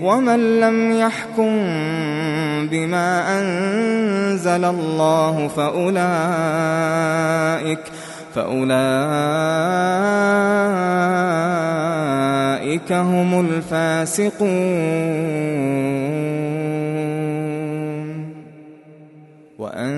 ومن لم يحكم بما أنزل الله فأولئك فأولئك هم الفاسقون. وأن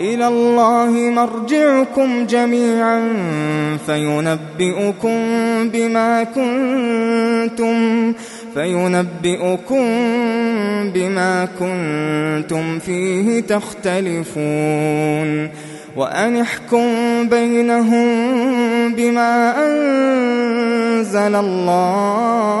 إلى الله مرجعكم جميعا فينبئكم بما كنتم فينبئكم بما كنتم فيه تختلفون وأن احكم بينهم بما أنزل الله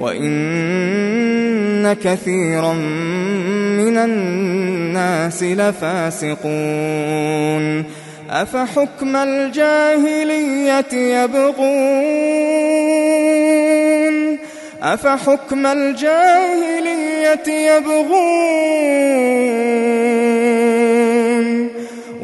وإن كثيرا من الناس لفاسقون أفحكم الجاهلية يبغون أفحكم الجاهلية يبغون